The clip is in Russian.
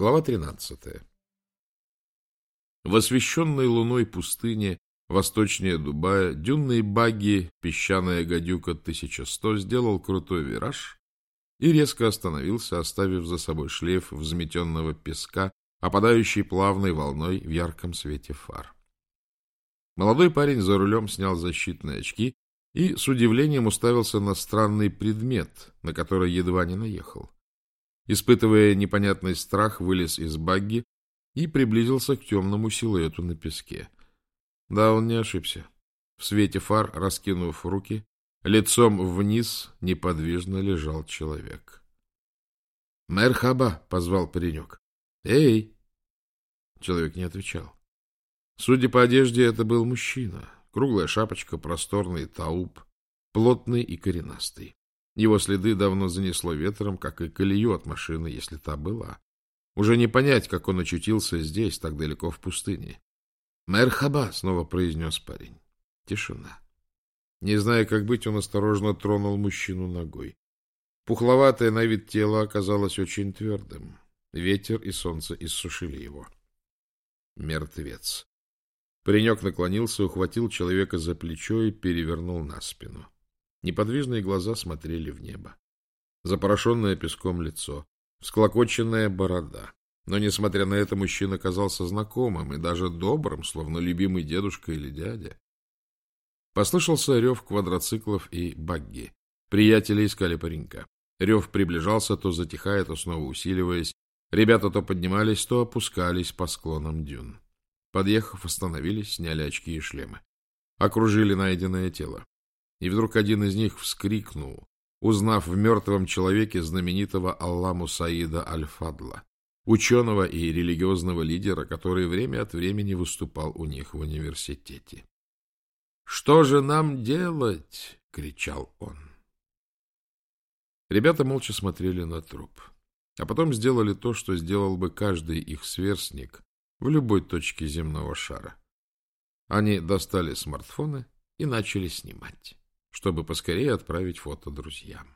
Глава 13. В освещенной луной пустыне восточнее Дубая дюнные багги, песчаная гадюка 1100 сделал крутой вираж и резко остановился, оставив за собой шлейф взметенного песка, опадающий плавной волной в ярком свете фар. Молодой парень за рулем снял защитные очки и с удивлением уставился на странный предмет, на который едва не наехал. Испытывая непонятный страх, вылез из багги и приблизился к темному силуэту на песке. Да, он не ошибся. В свете фар, раскинув руки, лицом вниз неподвижно лежал человек. «Мерхаба!» — позвал паренек. «Эй!» Человек не отвечал. Судя по одежде, это был мужчина. Круглая шапочка, просторный тауб, плотный и коренастый. Его следы давно занесло ветром, как и колею от машины, если та была. Уже не понять, как он очутился здесь, так далеко в пустыне. «Мерхаба!» — снова произнес парень. Тишина. Не зная, как быть, он осторожно тронул мужчину ногой. Пухловатое на вид тело оказалось очень твердым. Ветер и солнце иссушили его. Мертвец. Паренек наклонился, ухватил человека за плечо и перевернул на спину. Неподвижные глаза смотрели в небо. Запорошенное песком лицо, всклокоченная борода. Но, несмотря на это, мужчина казался знакомым и даже добрым, словно любимый дедушка или дядя. Послышался рев квадроциклов и багги. Приятели искали паренька. Рев приближался, то затихая, то снова усиливаясь. Ребята то поднимались, то опускались по склонам дюн. Подъехав, остановились, сняли очки и шлемы. Окружили найденное тело. И вдруг один из них вскрикнул, узнав в мертвом человеке знаменитого Алламу Саида Аль-Фадла, ученого и религиозного лидера, который время от времени выступал у них в университете. «Что же нам делать?» — кричал он. Ребята молча смотрели на труп, а потом сделали то, что сделал бы каждый их сверстник в любой точке земного шара. Они достали смартфоны и начали снимать чтобы поскорее отправить фото друзьям.